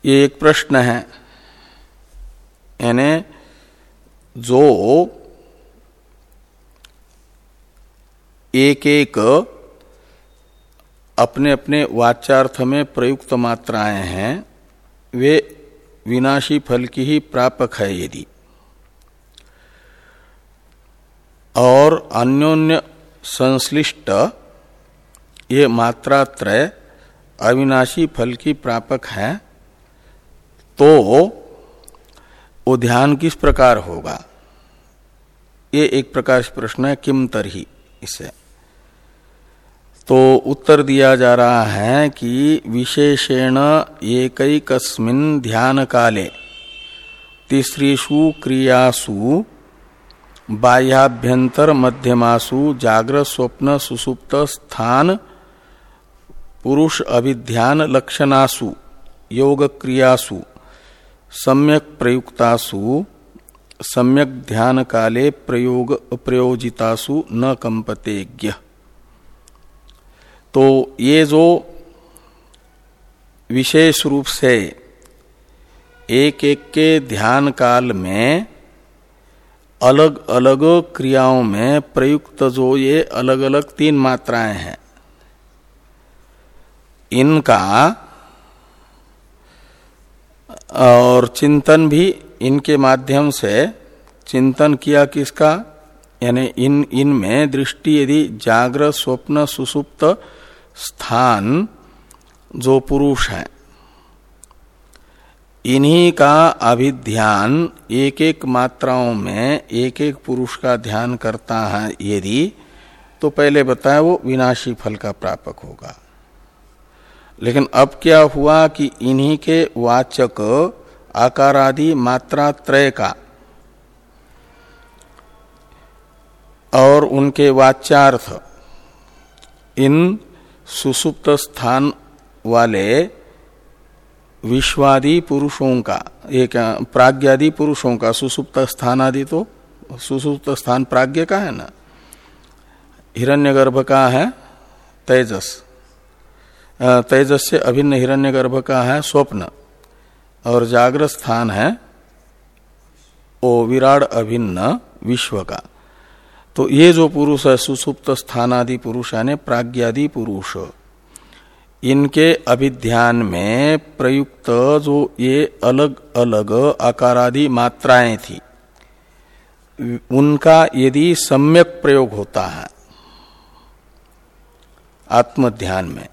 ये एक प्रश्न है। यानी जो एक एक अपने अपने वाचार्थ में प्रयुक्त मात्राएँ हैं, वे विनाशी फल की ही प्रापक है यदि। और अन्योन्य संश्लिष्ट ये मात्रात्रय अविनाशी फल की प्रापक है तो वो ध्यान किस प्रकार होगा? ये एक प्रकार प्रश्न है, किम तरही इसे। तो उत्तर दिया जा रहा है कि विशेषेण एक ध्यान काले तीसरीषु क्रियासु बाह्याभ्यंतर मध्यमासु जागृत स्वप्न सुसुप्त स्थान, पुरुष अभिध्यान लक्षणासु योग क्रियासु सम्यक प्रयुक्तासु, सम्यक ध्यान काले प्रयोग, प्रयोजितासु न कंपतेज्ञ तो ये जो विशेष रूप से एक एक के ध्यान काल में अलग अलग क्रियाओं में प्रयुक्त जो ये अलग अलग तीन मात्राएँ हैं, इनका और चिंतन भी इनके माध्यम से, चिंतन किया किसका, यानी इन, इनमें दृष्टि यदि जागृत स्वप्न सुसुप्त स्थान जो पुरुष है। इन्हीं का अभिध्यान एक एक मात्राओं में एक एक पुरुष का ध्यान करता है यदि तो पहले बताया वो विनाशी फल का प्रापक होगा। लेकिन अब क्या हुआ कि इन्हीं के वाचक आकार आदि मात्रा त्रय का और उनके वाच्यार्थ इन सुसुप्त स्थान वाले विश्वादि पुरुषों का, एक प्राज्ञादि पुरुषों का सुसुप्त स्थान आदि तो सुसुप्त स्थान प्राज्ञ का है ना? हिरण्यगर्भ का है, तेजस। तेजस से अभिन्न हिरण्यगर्भ का है, स्वप्न। और जागृत स्थान है, ओ, विराट अभिन्न विश्व का। तो ये जो पुरुष है, सुसुप्त स्थानादि पुरुष यानी प्राज्ञादि पुरुष, इनके अभिध्यान में प्रयुक्त जो ये अलग अलग आकारादि मात्राएँ थी, उनका यदि सम्यक प्रयोग होता है, आत्मध्यान में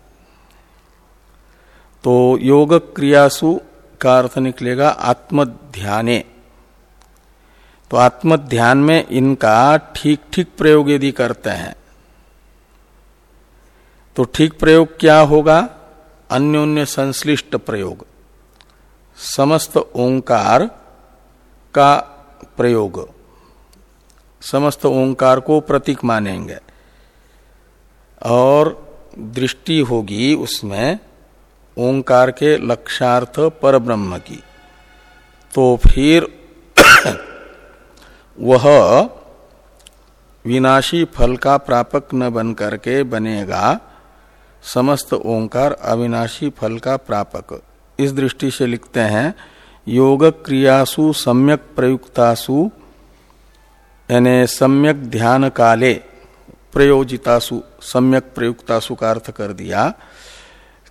तो योग क्रियासु का अर्थ निकलेगा आत्मध्याने। तो आत्म ध्यान में इनका ठीक ठीक प्रयोग यदि करते हैं तो ठीक प्रयोग क्या होगा? अन्योन्य संश्लिष्ट प्रयोग। समस्त ओंकार का प्रयोग। समस्त ओंकार को प्रतीक मानेंगे। और दृष्टि होगी उसमें ओंकार के लक्षार्थ पर ब्रह्म की। तो फिर वह विनाशी फल का प्रापक न बन करके बनेगा, समस्त ओंकार अविनाशी फल का प्रापक। इस दृष्टि से लिखते हैं, योग क्रियासु सम्यक प्रयुक्तासु, यानी सम्यक ध्यान काले प्रयोजितासु, सम्यक प्रयुक्तासु का अर्थ कर दिया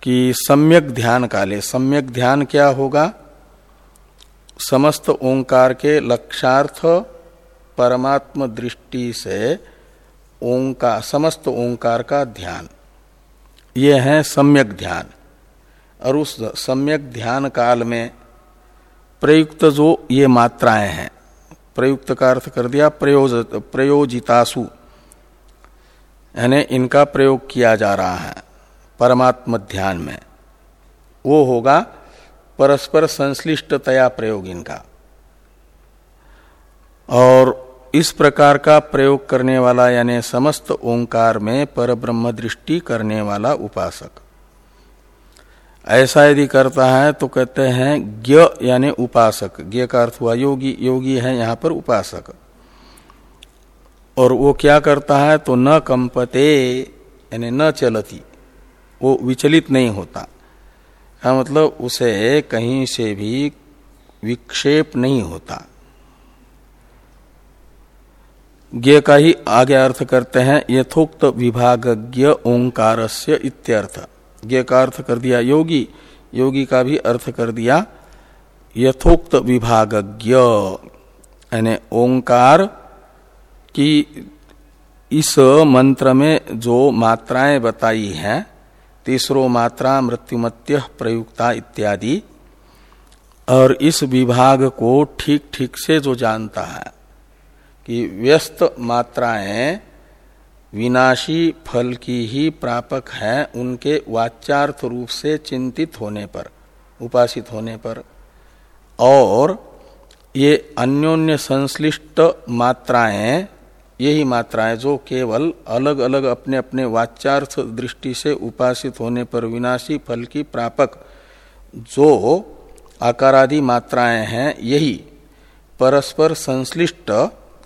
कि सम्यक ध्यान काले। सम्यक ध्यान क्या होगा? समस्त ओंकार के लक्षार्थ परमात्म दृष्टि से ओंकार, समस्त ओंकार का ध्यान। ये है सम्यक ध्यान। और उस सम्यक ध्यान काल में प्रयुक्त जो ये मात्राएँ हैं, प्रयुक्त का अर्थ कर दिया, प्रयोज, प्रयोजितासु, यानी इनका प्रयोग किया जा रहा है परमात्म ध्यान में। वो होगा परस्पर संश्लिष्टतया प्रयोग इनका। और इस प्रकार का प्रयोग करने वाला, यानी समस्त ओंकार में पर ब्रह्म दृष्टि करने वाला उपासक। ऐसा यदि करता है तो कहते हैं ज्ञ, यानी उपासक। ज्ञ का अर्थ हुआ योगी योगी है यहाँ पर उपासक। और वो क्या करता है तो न कंपते, यानी न चलती, वो विचलित नहीं होता। का मतलब उसे कहीं से भी विक्षेप नहीं होता। ज्ञ का ही आगे अर्थ करते हैं, यथोक्त विभागज्ञ ओंकार से इत्यर्थ। ज्ञ का अर्थ कर दिया योगी योगी का भी अर्थ कर दिया यथोक्त विभागज्ञ। यानी ओंकार कि इस मंत्र में जो मात्राएँ बताई हैं, तीसरो मात्रा मृत्युमत्य प्रयुक्ता इत्यादि, और इस विभाग को ठीक ठीक से जो जानता है। कि व्यस्त मात्राएँ विनाशी फल की ही प्रापक हैं उनके वाचार्थ रूप से चिंतित होने पर, उपासित होने पर। और ये अन्योन्य संश्लिष्ट मात्राएँ, यही मात्राएँ जो केवल अलग अलग अपने अपने वाच्यार्थ दृष्टि से उपासित होने पर विनाशी फल की प्रापक जो आकारादि मात्राएँ हैं, यही परस्पर संश्लिष्ट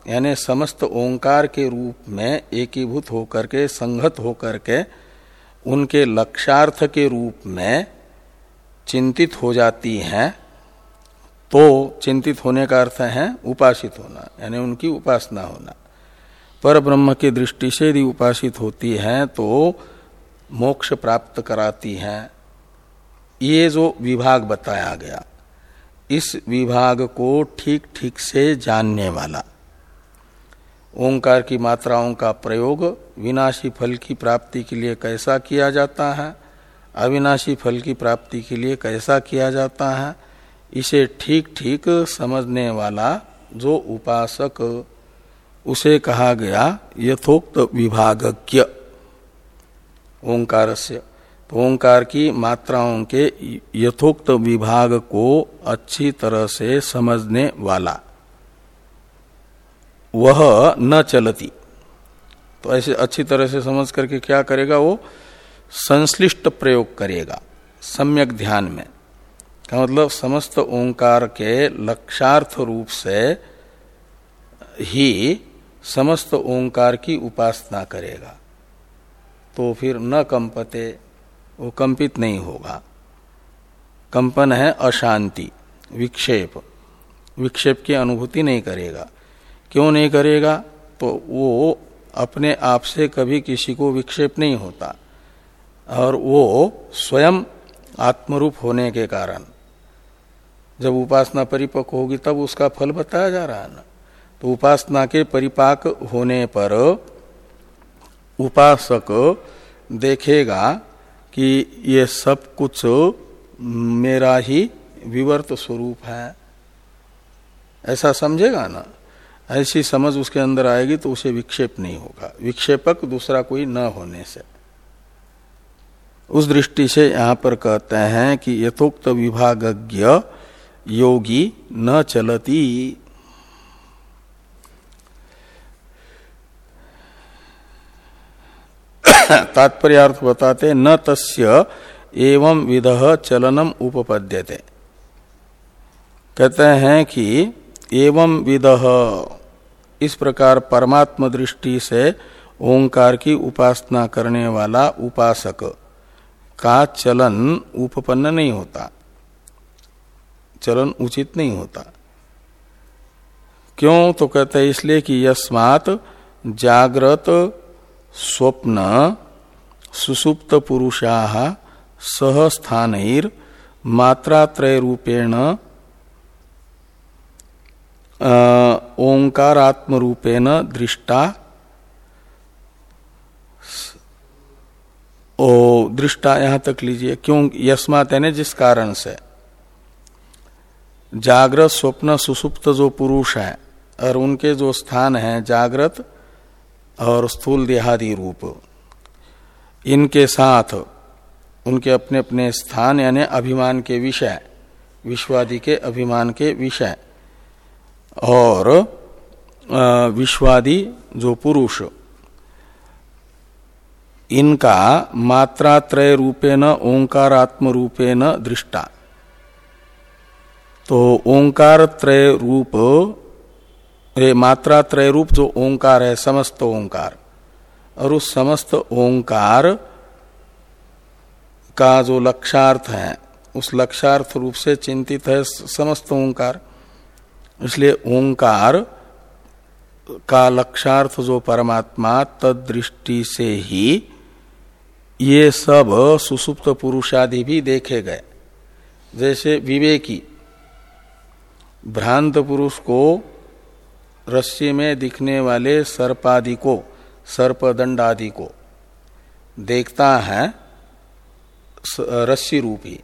यानी समस्त ओंकार के रूप में एकीभूत होकर के, संगत होकर के, उनके लक्षार्थ के रूप में चिंतित हो जाती हैं तो चिंतित होने का अर्थ है उपासित होना, यानी उनकी उपासना होना। पर ब्रह्म की दृष्टि से यदि उपासित होती हैं तो मोक्ष प्राप्त कराती हैं। ये जो विभाग बताया गया, इस विभाग को ठीक ठीक से जानने वाला। ओंकार की मात्राओं का प्रयोग विनाशी फल की प्राप्ति के लिए कैसा किया जाता है? अविनाशी फल की प्राप्ति के लिए कैसा किया जाता है? इसे ठीक ठीक समझने वाला जो उपासक, उसे कहा गया यथोक्त विभागज्ञ। ओंकार से तो ओंकार की मात्राओं के यथोक्त विभाग को अच्छी तरह से समझने वाला। वह न चलती। तो ऐसे अच्छी तरह से समझ करके क्या करेगा वो? संश्लिष्ट प्रयोग करेगा, सम्यक ध्यान में। का मतलब समस्त ओंकार के लक्षार्थ रूप से ही समस्त ओंकार की उपासना करेगा। तो फिर न कंपते, वो कंपित नहीं होगा। कंपन है अशांति, विक्षेप। विक्षेप की अनुभूति नहीं करेगा। क्यों नहीं करेगा? तो वो अपने आप से कभी किसी को विक्षेप नहीं होता। और वो स्वयं आत्मरूप होने के कारण। जब उपासना परिपक्व होगी, तब उसका फल बताया जा रहा है ना। तो उपासना के परिपाक होने पर उपासक देखेगा कि ये सब कुछ मेरा ही विवर्त स्वरूप है। ऐसा समझेगा ना? ऐसी समझ उसके अंदर आएगी तो उसे विक्षेप नहीं होगा। विक्षेपक दूसरा कोई न होने से। उस दृष्टि से यहाँ पर कहते हैं कि यथोक्त विभागज्ञ योगी न चलती। तात्पर्यार्थ बताते, न तस्य एवं विध चलनम उपपद्यते। कहते हैं कि एवं विध इस प्रकार परमात्म दृष्टि से ओंकार की उपासना करने वाला उपासक का चलन उपपन्न नहीं होता। चलन उचित नहीं होता। क्यों? तो कहते हैं इसलिए कि यस्मात जागृत स्वप्न सुसुप्त पुरुषा सह स्थान मात्रात्रय रूपेण ओंकारात्म रूपेण दृष्टा ओ, दृष्टा यहाँ तक लीजिए। क्यों? यस्मात यानी जिस कारण से। जागृत स्वप्न सुसुप्त जो पुरुष है, और उनके जो स्थान है जागृत और स्थूल देहादि रूप, इनके साथ उनके अपने अपने स्थान, यानी अभिमान के विषय, विश्वादि के अभिमान के विषय और विश्वादि जो पुरुष, इनका मात्रात्रय रूपेण ओंकारात्म रूपेण दृष्टा। तो ओंकार त्रय रूप मात्रा त्रय रूप जो ओंकार है, समस्त ओंकार। और उस समस्त ओंकार का जो लक्षार्थ है, उस लक्षार्थ रूप से चिंतित है समस्त ओंकार। इसलिए ओंकार का लक्षार्थ जो परमात्मा तद दृष्टि से ही ये सब सुसुप्त पुरुषादि भी देखे गए। जैसे विवेकी, भ्रांत पुरुष को रस्सी में दिखने वाले सर्पादि को सर्पदंड आदि को देखता है रस्सी रूपी।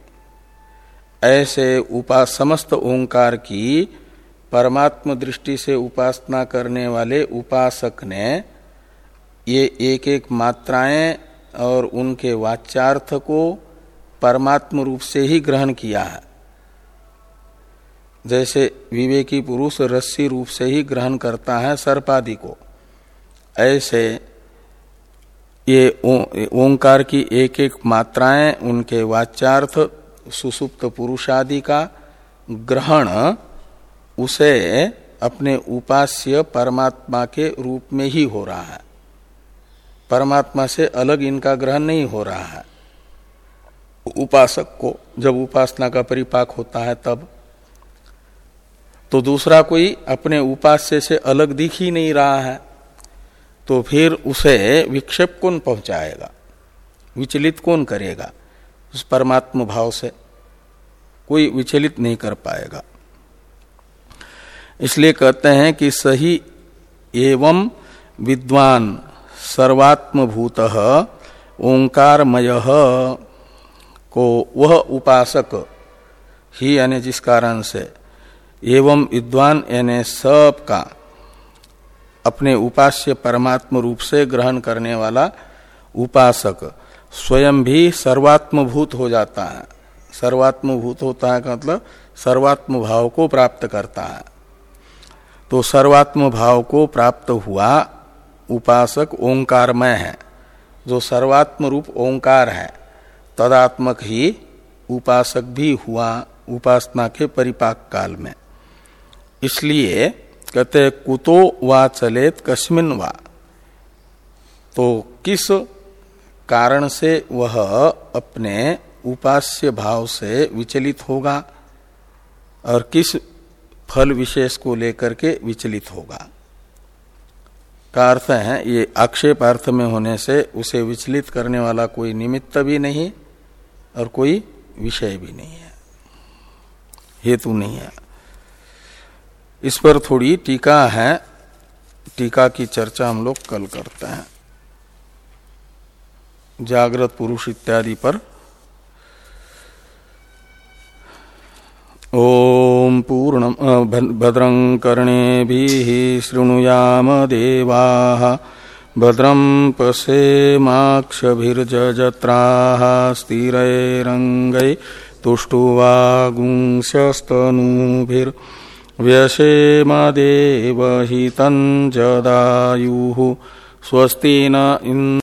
ऐसे उपा, समस्त ओंकार की परमात्म दृष्टि से उपासना करने वाले उपासक ने ये एक एक मात्राएँ और उनके वाच्यार्थ को परमात्म रूप से ही ग्रहण किया है। जैसे विवेकी पुरुष रस्सी रूप से ही ग्रहण करता है सर्पादि को। ऐसे ये ओंकार की एक एक मात्राएँ, उनके वाच्यार्थ, सुसुप्त पुरुषादि का ग्रहण उसे अपने उपास्य परमात्मा के रूप में ही हो रहा है। परमात्मा से अलग इनका ग्रहण नहीं हो रहा है। उपासक को जब उपासना का परिपाक होता है तब। तो दूसरा कोई अपने उपास्य से अलग दिख ही नहीं रहा है तो फिर उसे विक्षेप कौन पहुंचाएगा? विचलित कौन करेगा उस परमात्म भाव से? कोई विचलित नहीं कर पाएगा। इसलिए कहते हैं कि सही एवं विद्वान सर्वात्मभूत ओंकारमय को वह उपासक ही यानी जिस कारण से एवं विद्वान यानी सब का अपने उपास्य परमात्म रूप से ग्रहण करने वाला उपासक स्वयं भी सर्वात्मभूत हो जाता है। सर्वात्मभूत होता है का मतलब सर्वात्म भाव को प्राप्त करता है। तो सर्वात्म भाव को प्राप्त हुआ उपासक ओंकारमय है। जो सर्वात्म रूप ओंकार है, तदात्मक ही उपासक भी हुआ उपासना के परिपाक काल में। इसलिए कहते कुतो वा चलेत कस्मिन वा। तो किस कारण से वह अपने उपास्य भाव से विचलित होगा और किस फल विशेष को लेकर के विचलित होगा। का अर्थ है, ये आक्षेप अर्थ में होने से उसे विचलित करने वाला कोई निमित्त भी नहीं और कोई विषय भी नहीं है। हेतु नहीं है। इस पर थोड़ी टीका है। टीका की चर्चा हम लोग कल करते हैं। जागृत पुरुष इत्यादि पर ॐ पूर्ण भद्रं कर्णे शृणुयाम देवाः भद्रम पशेमाक्षभिर्जत्राः स्थिरैरङ्गै तुष्टुवागुंस्यस्तनूभिर्व्यशेमदेवहितं जदायुः स्वस्ति न